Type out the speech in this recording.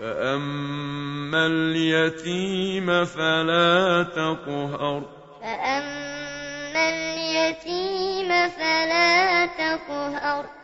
فأما اليتيم فلا تقهر فأما اليتيم فلا تقهر